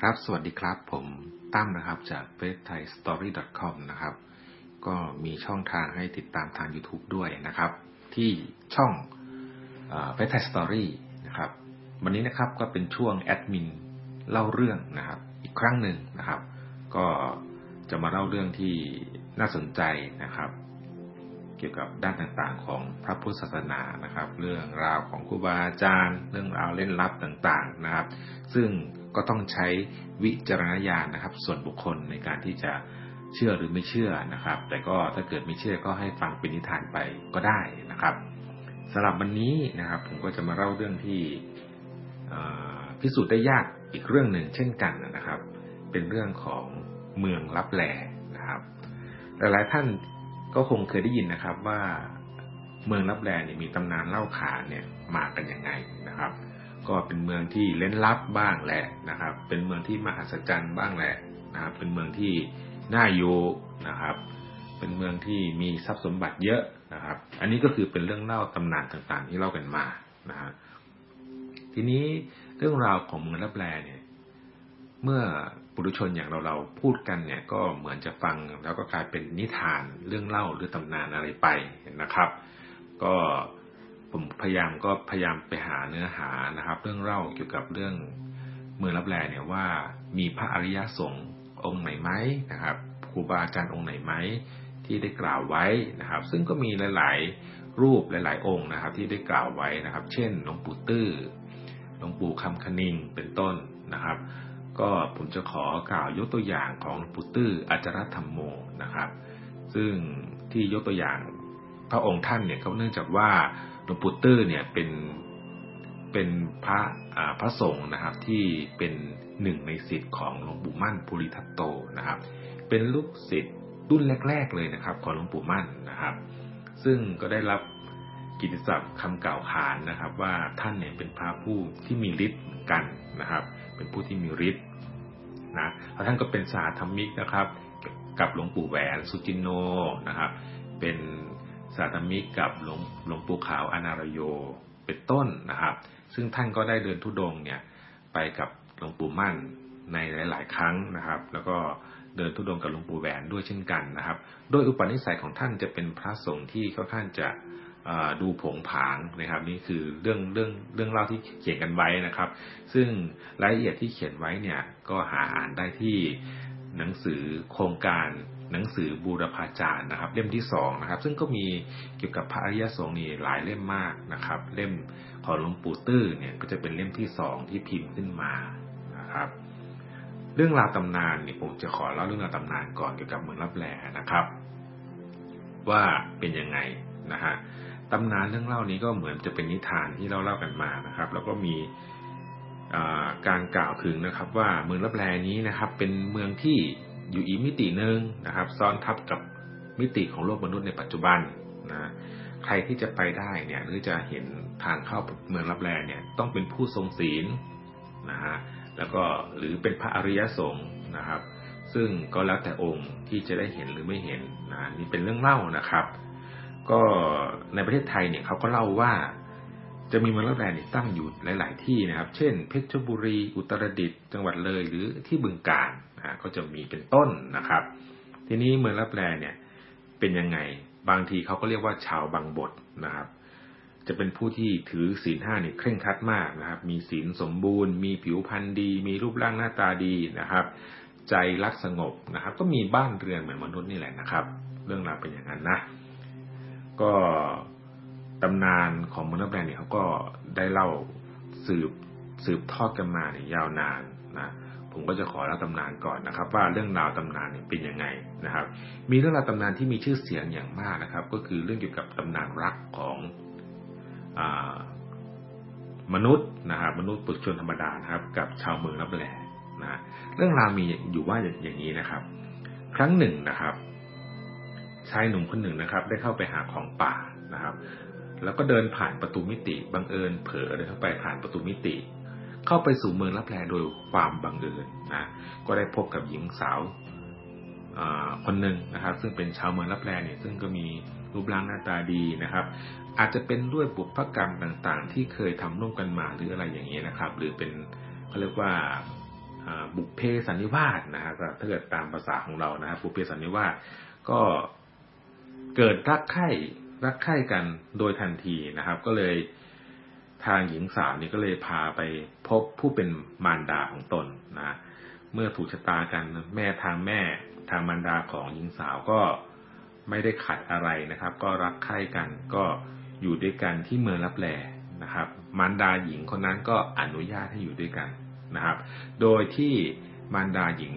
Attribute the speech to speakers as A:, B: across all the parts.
A: ครับ สวัสดีครับ ผมตั้มนะครับ จากเฟซไทยสตอรี่ .com นะครับ ก็มีช่องทางให้ติดตามทาง YouTube ด้วยนะครับ ที่ช่องเฟซไทยสตอรี่นะครับ วันนี้นะครับก็เป็นช่วงแอดมินเล่าเรื่องนะครับ อีกครั้งหนึ่งนะครับ ก็จะมาเล่าเรื่องที่น่าสนใจนะครับ เกี่ยวกับด้านต่างๆ ของพระพุทธศาสนานะครับ เรื่องราวของครูบาอาจารย์ เรื่องราวเล่นลับต่างๆนะครับ ซึ่งก็ต้องใช้วิจารณญาณนะครับ ส่วนบุคคลในการที่จะเชื่อหรือไม่เชื่อนะครับ แต่ก็ถ้าเกิดไม่เชื่อก็ให้ฟังเป็นนิทานไปก็ได้นะครับสำหรับวันนี้นะครับ ผมก็จะมาเล่าเรื่องที่พิสูจน์ได้ยากอีกเรื่องหนึ่งเช่นกันนะครับ เป็นเรื่องของเมืองลับแลนะครับ หลายๆท่าน ก็คงเคยได้ยินนะครับว่าเมืองลับแลเนี่ยมีตำนานเล่าขานเนี่ยมากันยังไงนะครับ ก็เป็นเมืองที่เล้นลับบ้างแหละนะครับ เป็นเมืองที่มหัศจรรย์บ้างแหละนะครับ เป็นเมืองที่น่าอยู่นะครับ เป็นเมืองที่มีทรัพย์สมบัติเยอะนะครับ อันนี้ก็คือเป็นเรื่องเล่าตำนานต่างๆ ที่เล่ากันมานะฮะทีนี้เรื่องราวของเมืองลับแลเนี่ย เมื่อปุถุชนอย่างเราเราพูดกันเนี่ยก็เหมือนจะฟังแล้วก็กลายเป็นนิทานเรื่องเล่าหรือตำนานอะไรไปนะครับ ก็ผมพยายามก็พยายามไปหาเนื้อหานะครับ เรื่องเล่าเกี่ยวกับเรื่องเมืองรับแลเนี่ยว่ามีพระอริยสงฆ์องค์ไหนไหมนะครับครูบาอาจารย์องค์ไหนไหมที่ได้กล่าวไว้นะครับ ซึ่งก็มีหลาย ๆ รูปหลาย ๆ องค์นะครับ ที่ได้กล่าวไว้นะครับ เช่นหลวงปู่ตื้อหลวงปู่คำคณิงเป็นต้นนะครับ ก็ผมจะขอกล่าวยกตัวอย่างของหลวงปู่ตื้ออาจารธรรมโมนะครับ ซึ่งที่ยกตัวอย่างพระองค์ท่านเนี่ยเขาเนื่องจากว่าหลวงปู่ตื้อเนี่ยเป็นเป็นพระพระสงฆ์นะครับที่เป็นหนึ่งในศิษย์ของหลวงปู่มั่นภูริทัตโตนะครับ เป็นลูกศิษย์รุ่นแรก ๆเลยนะครับของหลวงปู่มั่นนะครับ ซึ่งก็ได้รับกิติศัพท์คำกล่าวขานนะครับ ว่าท่านเนี่ยเป็นพระผู้ที่มีฤทธิ์เหมือนกันนะครับ เป็นผู้ที่มีฤทธิ์นะแล้วท่านก็เป็นสาธรรมิกนะครับ กับหลวงปู่แหวนสุจินโนนะครับ เป็นสาธรรมิกกับหลวงหลวงปู่ขาวอนารโยเป็นต้นนะครับ ซึ่งท่านก็ได้เดินทุดงเนี่ยไปกับหลวงปู่มั่นในหลาย ๆ ครั้งนะครับ แล้วก็เดินทุดงกับหลวงปู่แหวนด้วยเช่นกันนะครับ โดยอุปนิสัยของท่านจะเป็นพระสงฆ์ที่ค่อนข้างจะ ดูผงผางนะครับ นี่คือเรื่องเรื่องเรื่องเล่าที่เขียนกันไว้นะครับ ซึ่งรายละเอียดที่เขียนไว้เนี่ยก็หาอ่านได้ที่หนังสือโครงการหนังสือบูรพาจารย์นะครับ เล่มที่สองนะครับ ซึ่งก็มีเกี่ยวกับพระอริยสงฆ์นี่หลายเล่มมากนะครับ เล่มของหลวงปู่ตื้อเนี่ยก็จะเป็นเล่มที่สองที่พิมพ์ขึ้นมานะครับ เรื่องราวตำนานเนี่ยผมจะขอเล่าเรื่องราวตำนานก่อนเกี่ยวกับเมืองรับแลนะครับ ว่าเป็นยังไงนะฮะ ตำนานเรื่องเล่านี้ก็เหมือนจะเป็นนิทานที่เราเล่ากันมานะครับ แล้วก็มีการกล่าวถึงนะครับ ว่าเมืองรับแลนี้นะครับ เป็นเมืองที่อยู่อีกมิติหนึ่งนะครับ ซ้อนทับกับมิติของโลกมนุษย์ในปัจจุบันนะใครที่จะไปได้เนี่ยหรือจะเห็นทางเข้าเมืองรับแลเนี่ยต้องเป็นผู้ทรงศีลนะฮะแล้วก็หรือเป็นพระอริยสงฆ์นะครับ ซึ่งก็แล้วแต่องค์ที่จะได้เห็นหรือไม่เห็นนะนี่เป็นเรื่องเล่านะครับ ก็ในประเทศไทยเนี่ยเขาก็เล่าว่าจะมีเมืองรับแลนี่ตั้งอยู่หลาย ๆ ที่นะครับ เช่น เพชรบุรี อุตรดิตถ์จังหวัดเลยหรือที่บึงกาฬก็จะมีเป็นต้นนะครับ ทีนี้เมืองรับแลเนี่ยเป็นยังไง บางทีเขาก็เรียกว่าชาวบางบทนะครับ จะเป็นผู้ที่ถือศีลห้าเนี่ยเคร่งครัดมากนะครับ มีศีลสมบูรณ์ มีผิวพรรณดี มีรูปร่างหน้าตาดีนะครับ ใจรักสงบนะครับ ก็มีบ้านเรือนเหมือนมนุษย์นี่แหละนะครับ เรื่องราวเป็นอย่างนั้นนะ ก็ตำนานของเมืองรับแลเนี่ยเขาก็ได้เล่าสืบสืบทอดกันมาเนี่ยยาวนานนะผมก็จะขอเล่าตำนานก่อนนะครับ ว่าเรื่องราวตำนานเป็นยังไงนะครับ มีเรื่องราวตำนานที่มีชื่อเสียงอย่างมากนะครับ ก็คือเรื่องเกี่ยวกับตำนานรักของอมนุษย์นะครับมนุษย์ปุถุชนธรรมดานะครับ กับชาวเมืองรับแลนะเรื่องราวมีอยู่ว่าอย่างนี้นะครับ ครั้งหนึ่งนะครับ ชายหนุ่มคนหนึ่งนะครับ ได้เข้าไปหาของป่านะครับ แล้วก็เดินผ่านประตูมิติบังเอิญเผลอเดินเข้าไปผ่านประตูมิติ เข้าไปสู่เมืองรับแลโดยความบังเอิญนะ ก็ได้พบกับหญิงสาวคนหนึ่งนะครับ ซึ่งเป็นชาวเมืองรับแลเนี่ยซึ่งก็มีรูปร่างหน้าตาดีนะครับ อาจจะเป็นด้วยบุพกรรมต่างๆ ที่เคยทำร่วมกันมาหรืออะไรอย่างนี้นะครับ หรือเป็นเขาเรียกว่าบุพเพสันนิวาสนะฮะถ้าเกิดตามภาษาของเรานะครับบุพเพสันนิวาสก็ เกิดรักใคร่รักใคร่กันโดยทันทีนะครับ ก็เลยทางหญิงสาวนี่ก็เลยพาไปพบผู้เป็นมารดาของตนนะเมื่อถูกชะตากันแม่ทางแม่ทางมารดาของหญิงสาวก็ไม่ได้ขัดอะไรนะครับ ก็รักใคร่กันก็อยู่ด้วยกันที่เมืองรับแลนะครับ มารดาหญิงคนนั้นก็อนุญาตให้อยู่ด้วยกันนะครับ โดยที่มารดาหญิง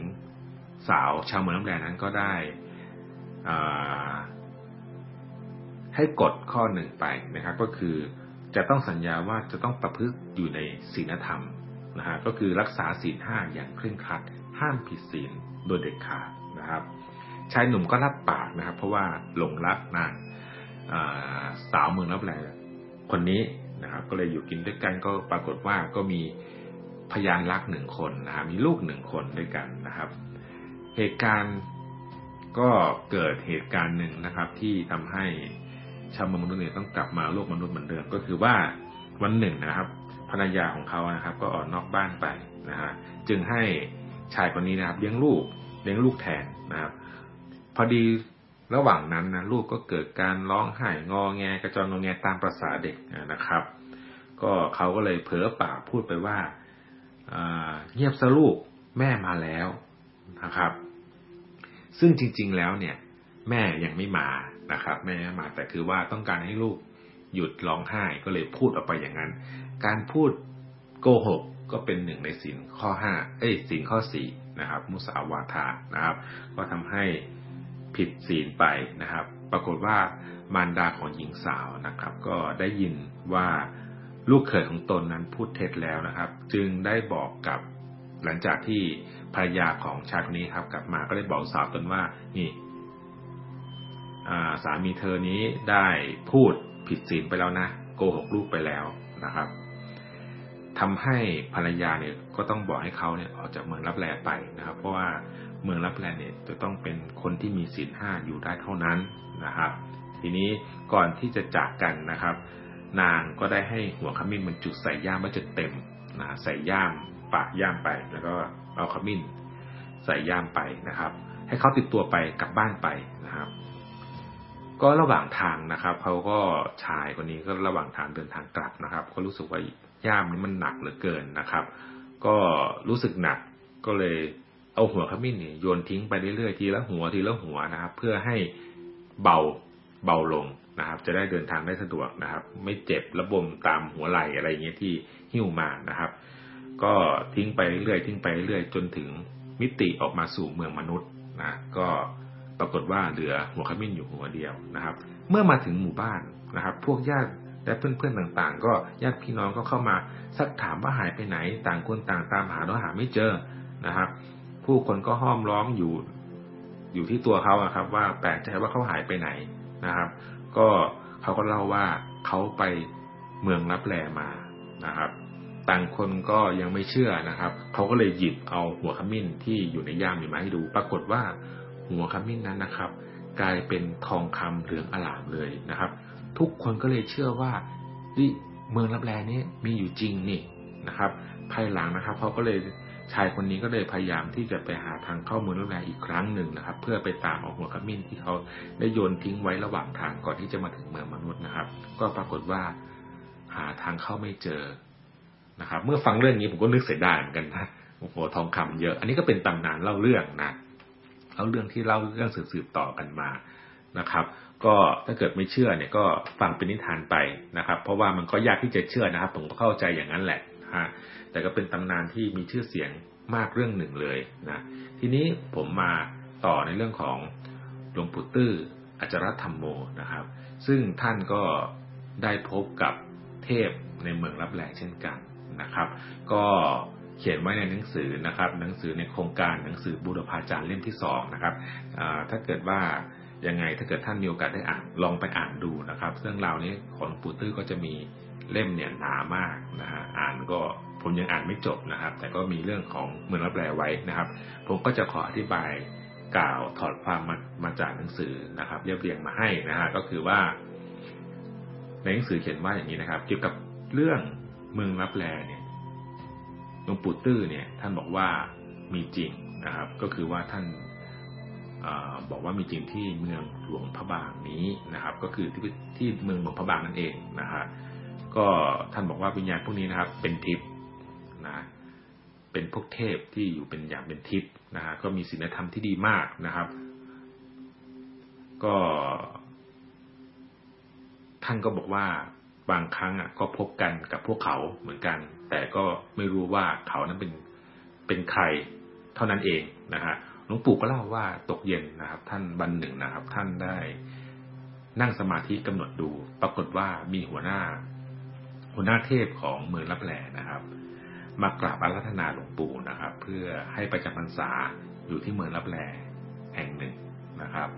A: สาวชาวเมืองรับแลนั้นก็ได้ ให้กฎข้อหนึ่งไปนะครับ ก็คือจะต้องสัญญาว่าจะต้องประพฤติอยู่ในศีลธรรมนะฮะก็คือรักษาศีลห้าอย่างเคร่งครัด ห้ามผิดศีลโดยเด็ดขาดนะครับชายหนุ่มก็รับปากนะครับ เพราะว่าหลงรักนางสาวเมืองรับแลคนนี้นะครับ ก็เลยอยู่กินด้วยกันก็ปรากฏว่าก็มีพยานรักหนึ่งคนนะมีลูกหนึ่งคนด้วยกันนะครับ เหตุการณ์ก็เกิดเหตุการณ์หนึ่งนะครับที่ทำให้ ชาวมนุษย์เนี่ยต้องกลับมาโลกมนุษย์เหมือนเดิมก็คือว่าวันหนึ่งนะครับ ภรรยาของเขานะครับ ก็ออกนอกบ้านไปนะฮะจึงให้ชายคนนี้นะครับ เลี้ยงลูกเลี้ยงลูกแทนนะครับ พอดีระหว่างนั้นนะลูกก็เกิดการร้องไห้งอแงกระจองงอแงตามประษาเด็กนะครับ ก็เขาก็เลยเผลอปากพูดไปว่าเงียบสลูกแม่มาแล้วนะครับ ซึ่งจริง ๆแล้วเนี่ย แม่ยังไม่มา นะครับแม่มาแต่คือว่าต้องการให้ลูกหยุดร้องไห้ก็เลยพูดออกไปอย่างนั้น การพูดโกหกก็เป็นหนึ่งในสินข้อห้าเอ้ยสินข้อสี่นะครับ มุสาวาทานะครับ ก็ทำให้ผิดศีลไปนะครับ ปรากฏว่ามารดาของหญิงสาวนะครับ ก็ได้ยินว่าลูกเขยของตนนั้นพูดเท็จแล้วนะครับ จึงได้บอกกับหลังจากที่ภรรยาของชายคนนี้ครับ กลับมาก็ได้บอกสาวตนว่านี่ สามีเธอนี้ได้พูดผิดศีลไปแล้วนะโกหกลูกไปแล้วนะครับทำให้ภรรยาเนี่ยก็ต้องบอกให้เขาเนี่ยออกจากเมืองรับแลไปนะครับ เพราะว่าเมืองรับแลเนี่ยจะต้องเป็นคนที่มีศีลห้าอยู่ได้เท่านั้นนะครับ ทีนี้ก่อนที่จะจากกันนะครับ นางก็ได้ให้หัวขมิ้นมันจุดใส่ย่ามไว้จนเต็มนะใส่ย่ามปากย่ามไป แล้วก็เอาขมิ้นใส่ย่ามไปนะครับ ให้เขาติดตัวไปกลับบ้านไปนะครับ ก็ระหว่างทางนะครับเขาก็ชายคนนี้ก็ระหว่างทางเดินทางกลับนะครับ ก็รู้สึกว่าย่ามนี้มันหนักเหลือเกินนะครับ ก็รู้สึกหนักก็เลยเอาหัวขมิ้นเนี่ยโยนทิ้งไปเรื่อยๆทีละหัวทีละหัวนะครับ เพื่อให้เบาเบาลงนะครับ จะได้เดินทางได้สะดวกนะครับ ไม่เจ็บระบมตามหัวไหล่อะไรเงี้ยที่หิ้วมานะครับ ก็ทิ้งไปเรื่อยๆทิ้งไปเรื่อยๆจนถึงมิติออกมาสู่เมืองมนุษย์นะก็ ปรากฏว่าเหลือหัวขมิ้นอยู่หัวเดียวนะครับ เมื่อมาถึงหมู่บ้านนะครับ พวกญาติและเพื่อนๆต่างๆ ก็ญาติพี่น้องก็เข้ามาสักถามว่าหายไปไหน ต่างคนต่างตามหาแล้วหาไม่เจอนะครับ ผู้คนก็ห้อมล้อมอยู่อยู่ที่ตัวเขาครับ ว่าแปลกใจว่าเขาหายไปไหนนะครับ ก็เขาก็เล่าว่าเขาไปเมืองรับแลมานะครับ ต่างคนก็ยังไม่เชื่อนะครับ เขาก็เลยหยิบเอาหัวขมิ้นที่อยู่ในย่ามมาให้ดู ปรากฏว่า หัวขมิ้นนั้นนะครับ กลายเป็นทองคำเหลืองอลามเลยนะครับ ทุกคนก็เลยเชื่อว่าเมืองรับแลนี้มีอยู่จริงนี่นะครับ ภายหลังนะครับเขาก็เลยชายคนนี้ก็เลยพยายามที่จะไปหาทางเข้าเมืองรับแลอีกครั้งหนึ่งนะครับ เพื่อไปตามเอาหัวขมิ้นที่เขาได้โยนทิ้งไว้ระหว่างทางก่อนที่จะมาถึงเมืองมนุษย์นะครับ ก็ปรากฏว่าหาทางเข้าไม่เจอนะครับ เมื่อฟังเรื่องนี้ผมก็นึกเสียดายเหมือนกันนะโอ้โหทองคำเยอะ อันนี้ก็เป็นตำนานเล่าเรื่องนะ เอาเรื่องที่เล่าเรื่องสืบต่อกันมานะครับ ก็ถ้าเกิดไม่เชื่อเนี่ยก็ฟังเป็นนิทานไปนะครับ เพราะว่ามันก็ยากที่จะเชื่อนะครับ ผมก็เข้าใจอย่างนั้นแหละฮะแต่ก็เป็นตำนานที่มีชื่อเสียงมากเรื่องหนึ่งเลยนะทีนี้ผมมาต่อในเรื่องของหลวงปู่ตื้ออาจารธรรมโมนะครับ ซึ่งท่านก็ได้พบกับเทพในเมืองรับแลเช่นกันนะครับ ก็ เขียนไว้ในหนังสือนะครับ หนังสือในโครงการหนังสือบูรพาจารย์เล่มที่สองนะครับถ้าเกิดว่ายังไงถ้าเกิดท่านมีโอกาสได้อ่านลองไปอ่านดูนะครับ เรื่องราวนี้ของปู่ตื้อก็จะมีเล่มเนี่ยหนามากนะฮะอ่านก็ผมยังอ่านไม่จบนะครับ แต่ก็มีเรื่องของเมืองรับแลไว้นะครับ ผมก็จะขออธิบายกล่าวถอดความมามาจากหนังสือนะครับ เรียบเรียงมาให้นะฮะก็คือว่า ในหนังสือเขียนว่าอย่างนี้นะครับ เกี่ยวกับเรื่องเมืองรับแลเนี่ย หลวงปู่ตื้อเนี่ยท่านบอกว่ามีจริงนะครับ ก็คือว่าท่านอบอกว่ามีจริงที่เมืองหลวงพระบางนี้นะครับ ก็คือที่ที่เมืองหลวงพระบางนั่นเองนะฮะก็ท่านบอกว่าวิญญาณพวกนี้นะครับ เป็นทิพย์นะเป็นพวกเทพที่อยู่เป็นอย่างเป็นทิพย์นะฮะก็มีศีลธรรมที่ดีมากนะครับ ก็ ท่านก็บอกว่าบางครั้งอะก็พบกันกับพวกเขาเหมือนกัน แต่ก็ไม่รู้ว่าเขานั้นเป็นเป็นใครเท่านั้นเองนะฮะหลวงปู่ก็เล่าว่าตกเย็นนะครับ ท่านวันหนึ่งนะครับ ท่านได้นั่งสมาธิกำหนดดู ปรากฏว่ามีหัวหน้า หัวหน้าเทพของเมืองรับแลนะครับ มากราบอารัธนาหลวงปู่นะครับ เพื่อให้ประจำพรรษาอยู่ที่เมืองรับแลแห่งหนึ่งนะครับ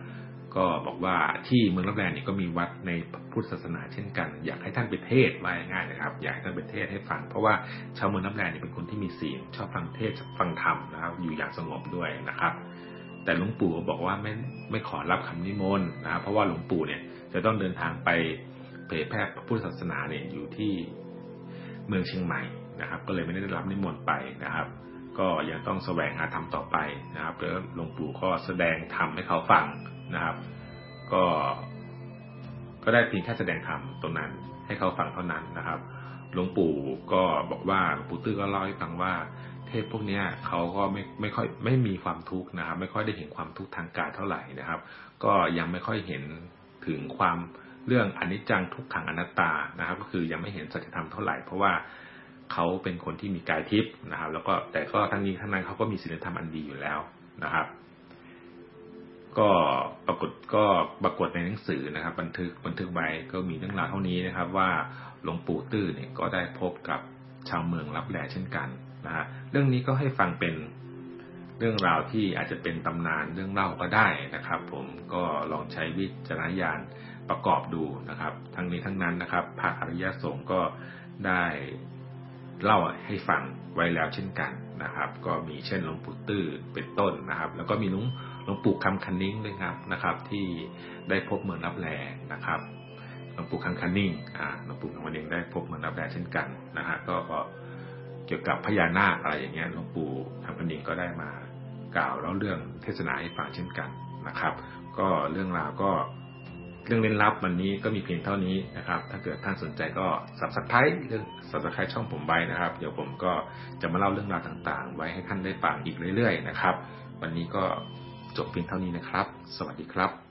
A: ก็บอกว่าที่เมืองรับแลนี่ก็มีวัดในพุทธศาสนาเช่นกัน อยากให้ท่านไปเทศว่าง่ายนะครับ อยากให้ท่านไปเทศให้ฟังเพราะว่าชาวเมืองรับแลนี่เป็นคนที่มีศีลชอบฟังเทศฟังธรรมนะครับ อยู่อย่างสงบด้วยนะครับ แต่หลวงปู่บอกว่าไม่ไม่ขอรับคำนิมนต์นะครับเพราะว่าหลวงปู่เนี่ยจะต้องเดินทางไปเผยแพร่พุทธศาสนาเนี่ยอยู่ที่เมืองเชียงใหม่นะครับ ก็เลยไม่ได้รับนิมนต์ไปนะครับก็ยังต้องแสวงหาธรรมต่อไปนะครับแล้วหลวงปู่ก็แสดงธรรมให้เขาฟัง นะครับ ก็ก็ได้เพียงแค่แสดงธรรมตรงนั้น ให้เขาฟังเท่านั้นนะครับหลวงปู่ก็บอกว่าหลวงปู่ตื้อก็เล่าให้ฟังว่า เทพพวกนี้เขาก็ไม่ไม่ค่อยไม่มีความทุกข์นะครับ ไม่ค่อยได้เห็นความทุกข์ทางกายเท่าไหร่นะครับ ก็ยังไม่ค่อยเห็นถึงความเรื่องอนิจจังทุกขังอนัตตานะครับ ก็คือยังไม่เห็นสัจธรรมเท่าไหร่ เพราะว่าเขาเป็นคนที่มีกายทิพย์นะครับ แล้วก็แต่ก็ทั้งนี้ทั้งนั้นเขาก็มีศีลธรรมอันดีอยู่แล้วนะครับ ก็ปรากฏก็ปรากฏในหนังสือนะครับ บันทึกบันทึกไว้ก็มีเรื่องราวเท่านี้นะครับ ว่าหลวงปู่ตื้อเนี่ยก็ได้พบกับชาวเมืองรับแลเช่นกันนะฮะเรื่องนี้ก็ให้ฟังเป็นเรื่องราวที่อาจจะเป็นตำนานเรื่องเล่าก็ได้นะครับ ผมก็ลองใช้วิจารณญาณประกอบดูนะครับ ทั้งนี้ทั้งนั้นนะครับพระอริยสงฆ์ก็ได้เล่าให้ฟังไว้แล้วเช่นกันนะครับ ก็มีเช่นหลวงปู่ตื้อเป็นต้นนะครับ แล้วก็มีลุง ลวงปู่คำคันนิ่งด้วยครับนะครับ ที่ได้พบเมืองรับแลนะครับหลวงปู่คำคันนิ่งอ่าหลวงปู่คำคันนิ่งได้พบเมืองรับแลเช่นกันนะฮะก็เกี่ยวกับพญานาคอะไรอย่างเงี้ยหลวงปู่คำคันนิ่งก็ได้มากล่าวแล้วเรื่องเทศนาให้ฟังเช่นกันนะครับ ก็เรื่องราวก็เรื่องเร้นลับวันนี้ก็มีเพียงเท่านี้นะครับ ถ้าเกิดท่านสนใจก็ subscribe เรื่อง subscribe ช่องผมไว้นะครับ เดี๋ยวผมก็จะมาเล่าเรื่องราวต่างๆ ไว้ให้ท่านได้ฟังอีกเรื่อย ๆ นะครับ วันนี้ก็ จบเพียงเท่านี้นะครับ สวัสดีครับ